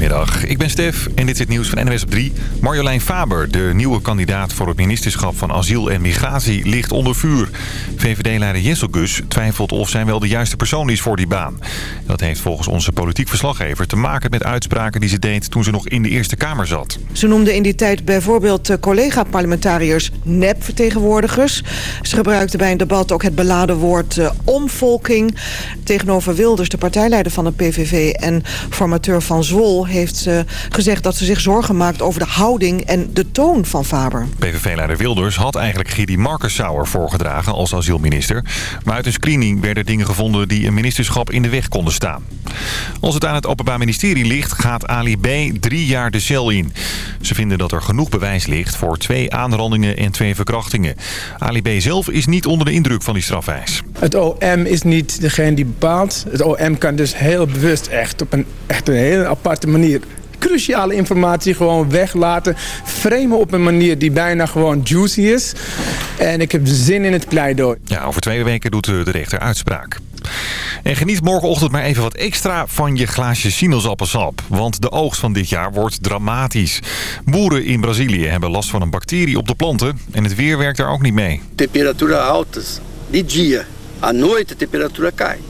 Goedemiddag, ik ben Stef en dit is het nieuws van NWS op 3. Marjolein Faber, de nieuwe kandidaat voor het ministerschap van Asiel en Migratie, ligt onder vuur. VVD-leider Jessel Gus twijfelt of zij wel de juiste persoon is voor die baan. Dat heeft volgens onze politiek verslaggever te maken met uitspraken die ze deed toen ze nog in de Eerste Kamer zat. Ze noemde in die tijd bijvoorbeeld collega-parlementariërs nep-vertegenwoordigers. Ze gebruikte bij een debat ook het beladen woord uh, omvolking. Tegenover Wilders, de partijleider van de PVV en formateur van Zwol... heeft ze gezegd dat ze zich zorgen maakt over de houding en de toon van Faber. PVV-leider Wilders had eigenlijk Gidi Markensauer voorgedragen als asielminister. Maar uit een screening werden dingen gevonden die een ministerschap in de weg konden staan. Als het aan het Openbaar Ministerie ligt, gaat Ali B. drie jaar de cel in. Ze vinden dat er genoeg bewijs ligt voor twee aanrandingen en twee verkrachtingen. Ali B. zelf is niet onder de indruk van die strafeis. Het OM is niet degene die bepaalt. Het OM kan dus heel bewust echt op een, echt een hele aparte manier cruciale informatie gewoon weglaten. Framen op een manier die bijna gewoon juicy is. En ik heb zin in het pleidooi. Ja, over twee weken doet de rechter uitspraak. En geniet morgenochtend maar even wat extra van je glaasje sinaasappelsap. Want de oogst van dit jaar wordt dramatisch. Boeren in Brazilië hebben last van een bacterie op de planten. En het weer werkt daar ook niet mee. Temperaturen altas de dia. À noite a temperatura cai.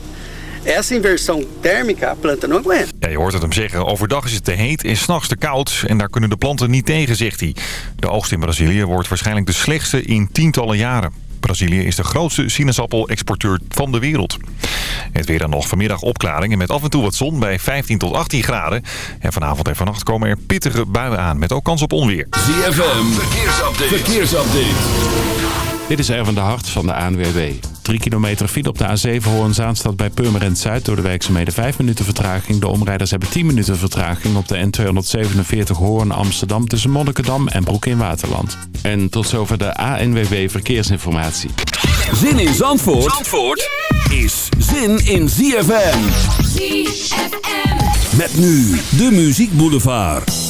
Essa inversão térmica a planta não aguenta. Ja, je hoort het hem zeggen. Overdag is het te heet en s'nachts te koud. En daar kunnen de planten niet tegen, zegt hij. De oogst in Brazilië wordt waarschijnlijk de slechtste in tientallen jaren. Brazilië is de grootste sinaasappel-exporteur van de wereld. Het weer dan nog vanmiddag opklaringen met af en toe wat zon bij 15 tot 18 graden. En vanavond en vannacht komen er pittige buien aan met ook kans op onweer. ZFM, verkeersupdate. verkeersupdate. Dit is Erwin de Hart van de ANWB. 3 kilometer file op de A7 Hoorn-Zaanstad bij Purmerend Zuid door de werkzaamheden 5 minuten vertraging. De omrijders hebben 10 minuten vertraging op de N247 Hoorn-Amsterdam tussen Monnikendam en Broek in Waterland. En tot zover de ANWB Verkeersinformatie. Zin in Zandvoort, Zandvoort is zin in ZFM. ZFM. Met nu de Muziek Boulevard.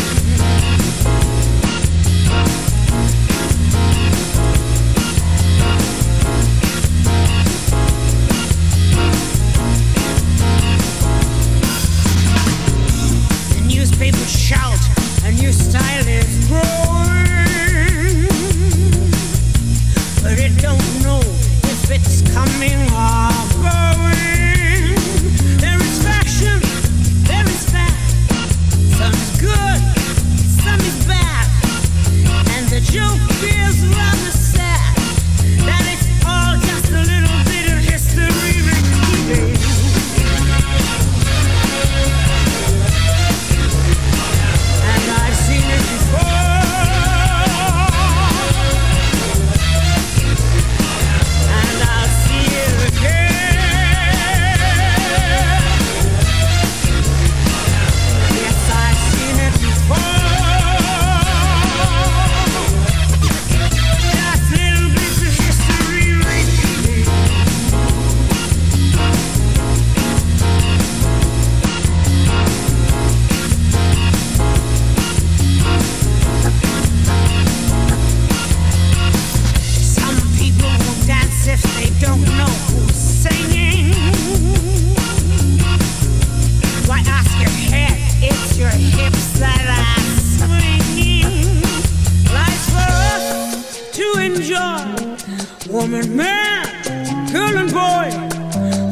Woman, man, girl, and boy,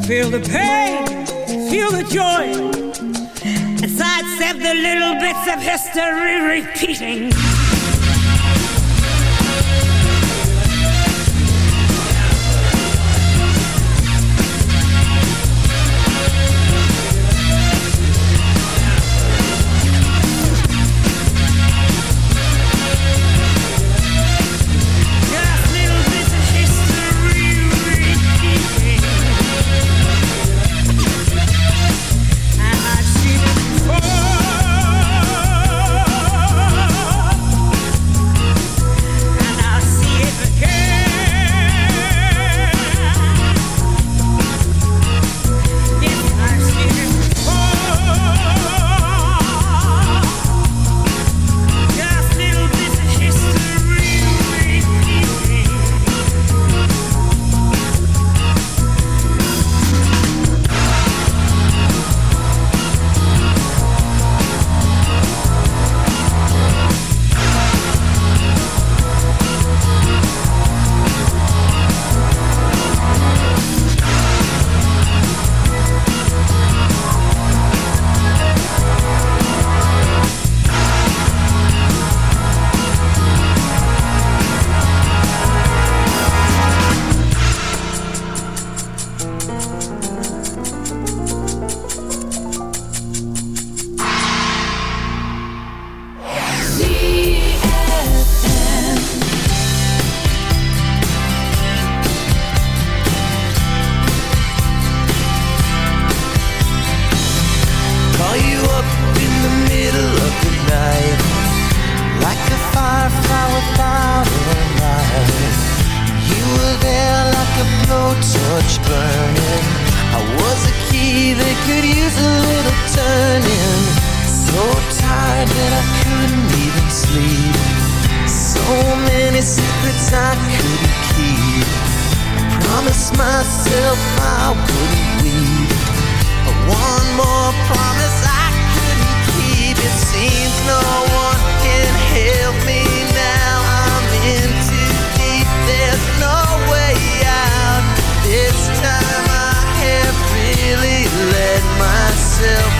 feel the pain, feel the joy. Sidestep the little bits of history repeating. sleep. So many secrets I couldn't keep. I promised myself I wouldn't weep. One more promise I couldn't keep. It seems no one can help me now. I'm in too deep, there's no way out. This time I have really let myself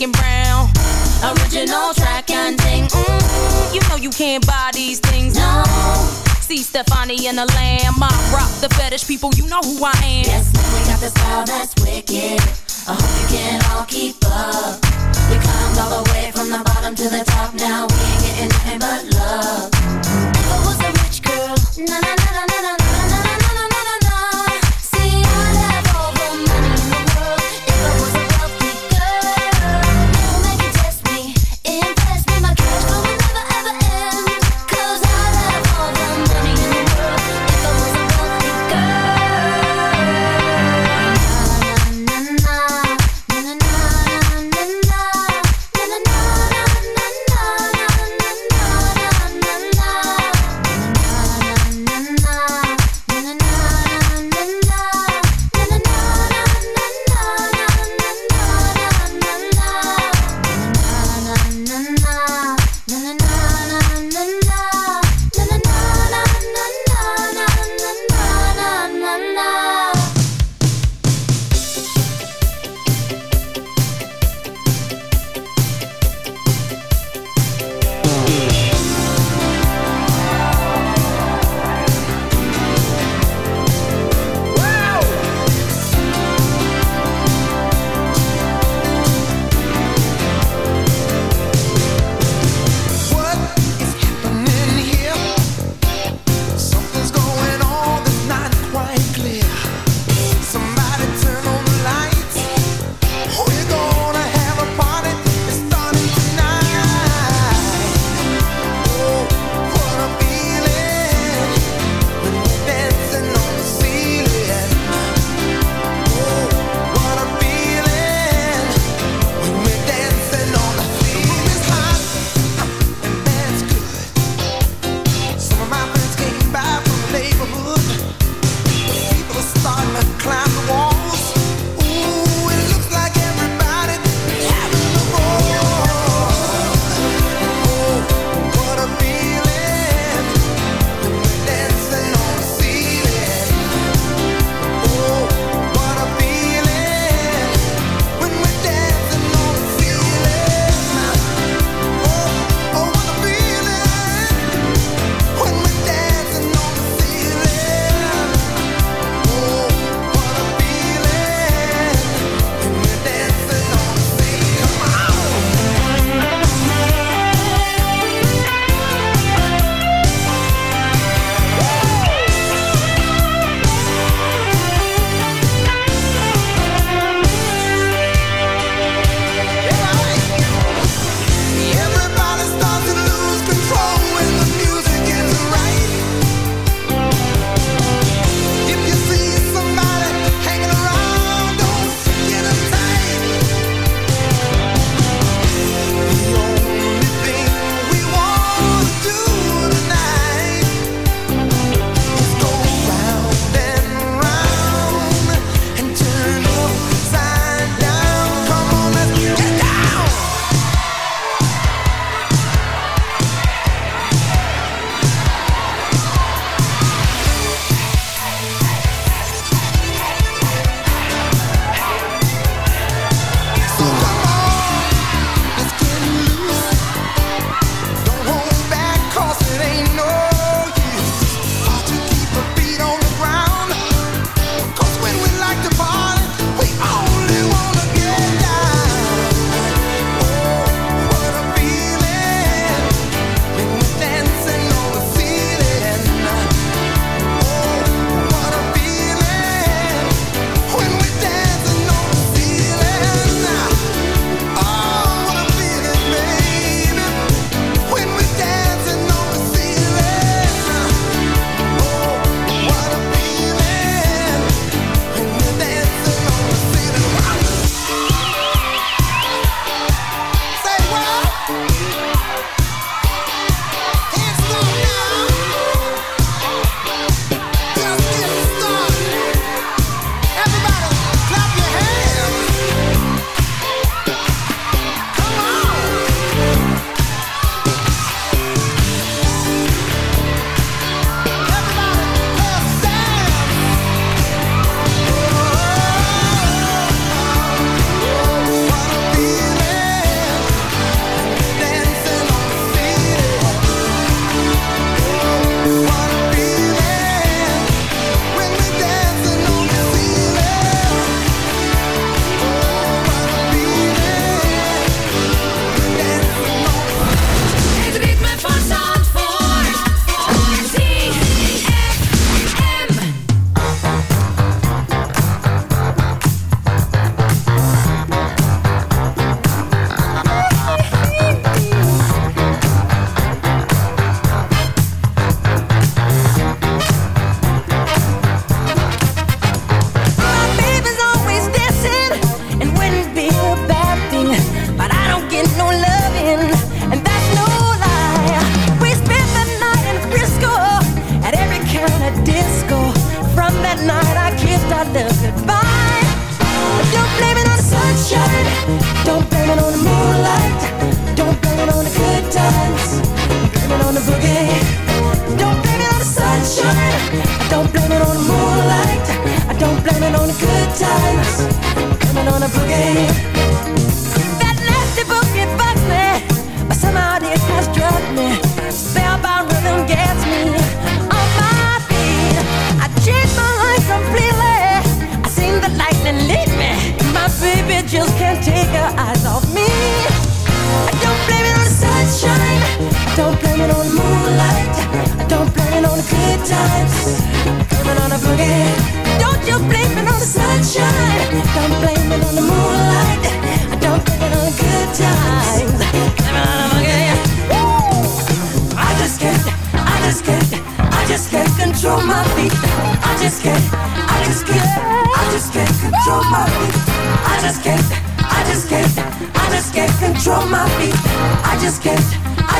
and brown. Original track and ting, Mm -mm, you know you can't buy these things. No. See Stefani and the lamb. I rock the fetish people. You know who I am. Yes, man, we got the style that's wicked. I hope you can all keep up. We climbed all the way from the bottom to the top. Now we ain't getting nothing but love. If I was a rich girl, na na na na na na.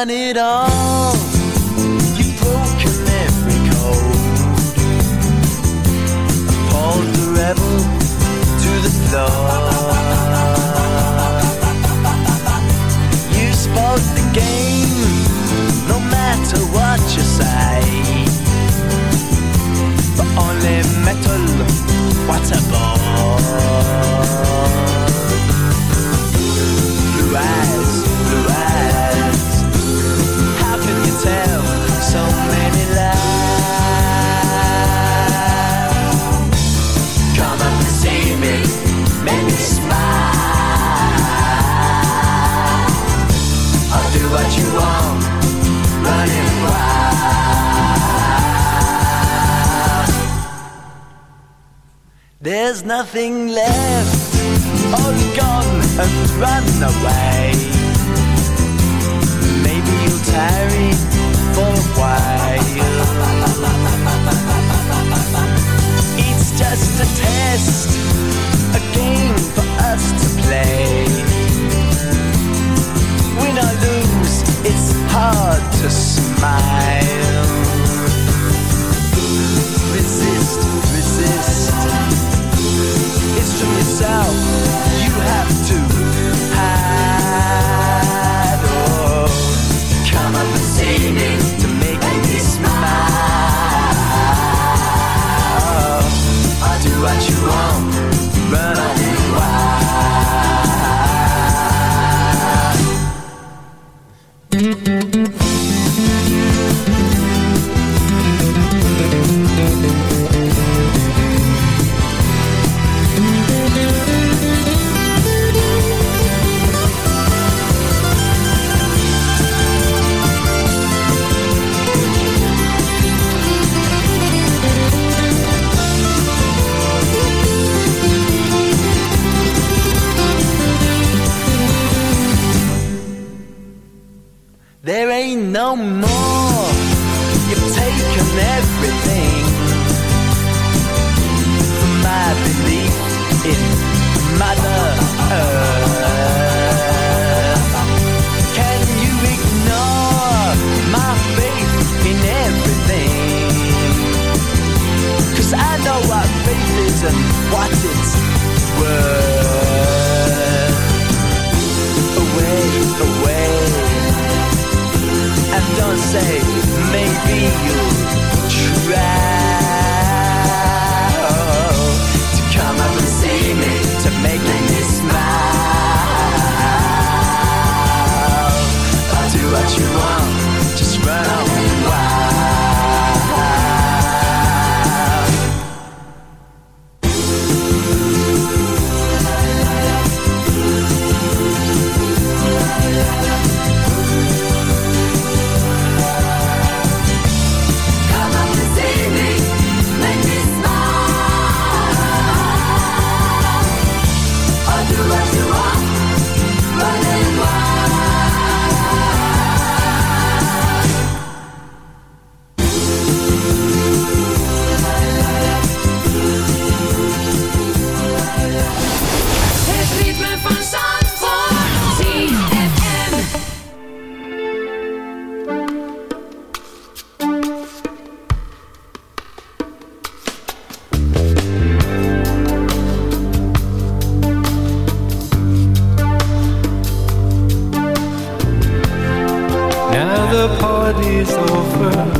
Done it all. Nothing ain't no say maybe you'll try party's over.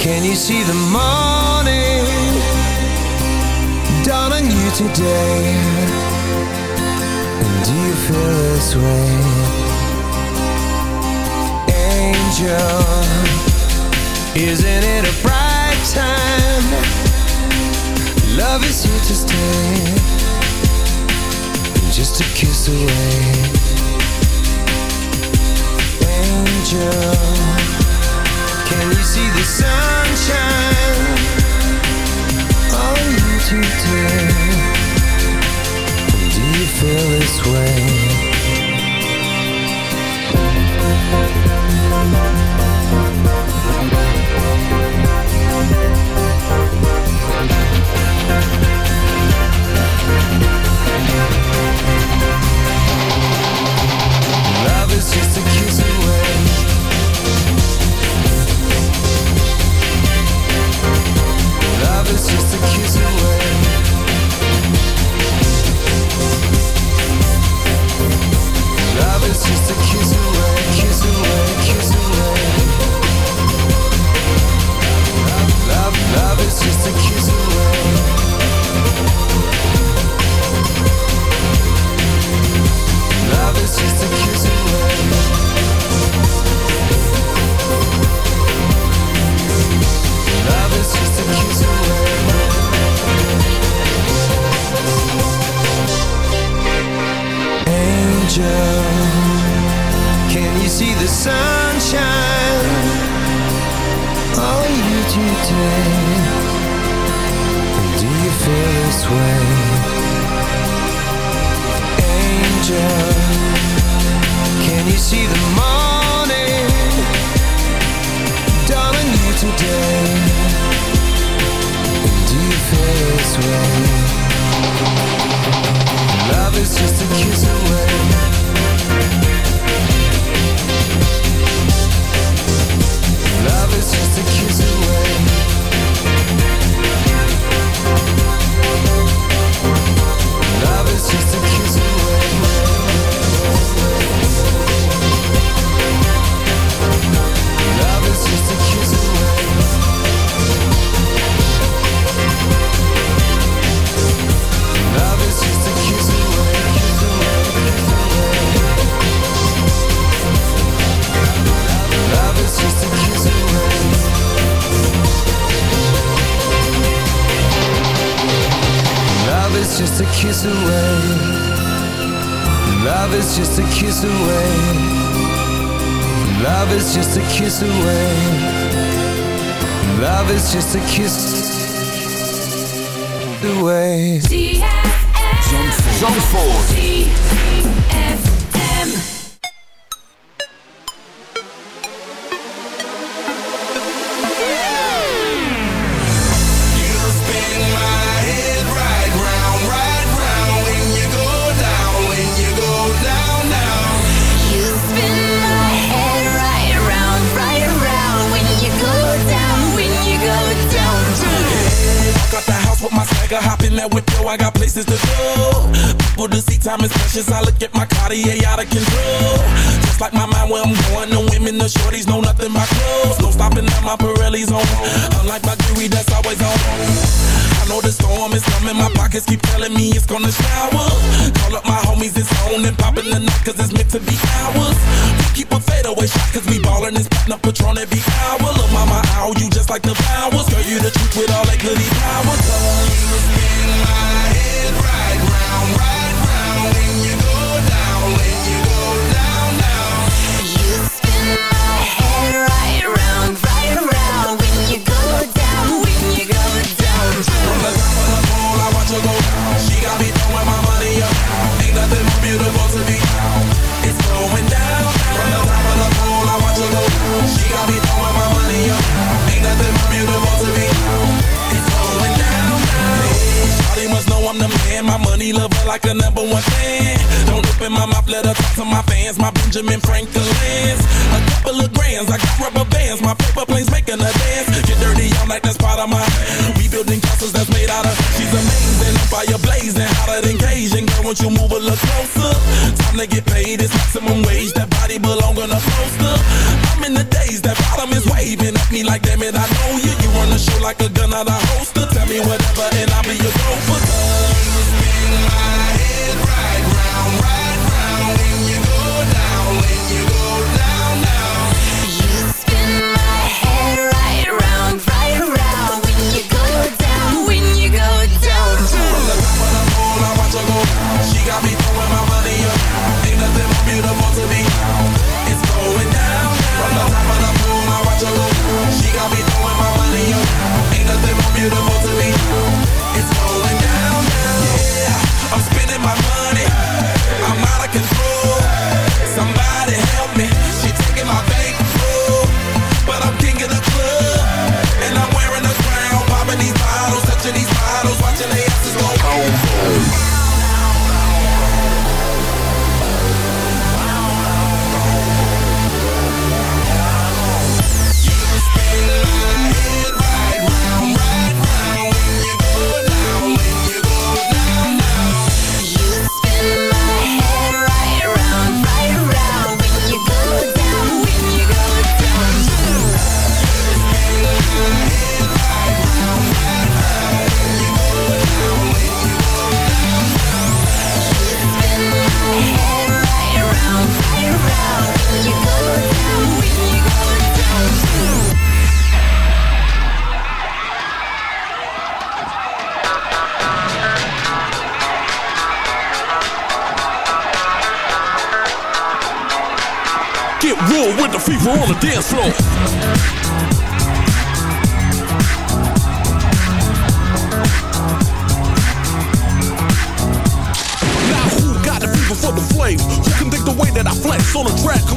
can you see the morning dawn on you today? And do you feel this way? Angel, isn't it a bright time? Love is here to stay, just a kiss away. Angel, can you see the sunshine you? Do you feel this way? Love is just a kiss just a kiss away, kiss away, kiss away. like the But and I'll be your gopher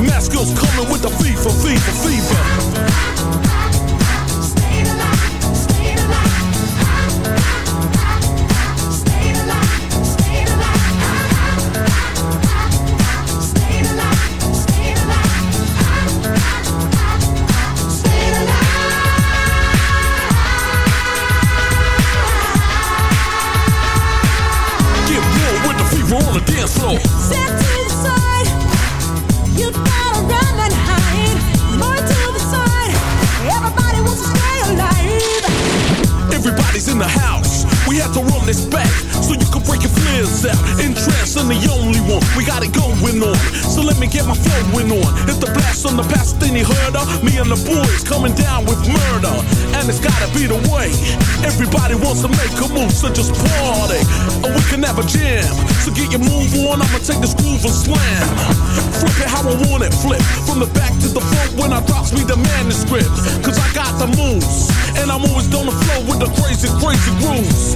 Masco's coming with the fever, fever, fever. in the house. We had to run this back so you can break your flares out. In the only one. We got it going on. So let me get my flowing on. Hit the blast on the past, then you heard her. Me and the boys coming down with murder. And it's gotta be the way. Everybody wants to make a move, so just party. Or we can have a jam. So get your move on, I'ma take this groove and slam. Flip it how I want it, flip. From the back to the front when I drops me the manuscript. Cause I got the moves. And I'm always on the flow with the crazy, crazy grooves.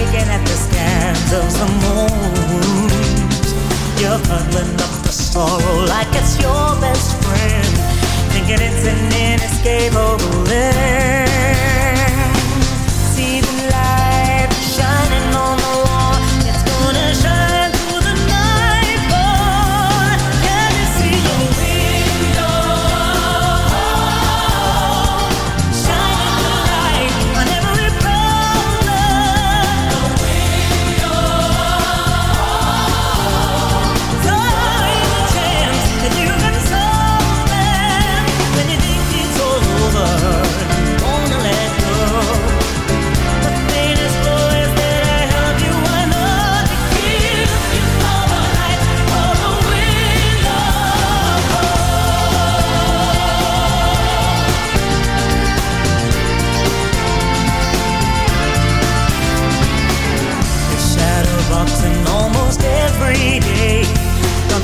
Picking at the scans of some wounds. You're cuddling up the sorrow like it's your best friend, thinking it's an inescapable end.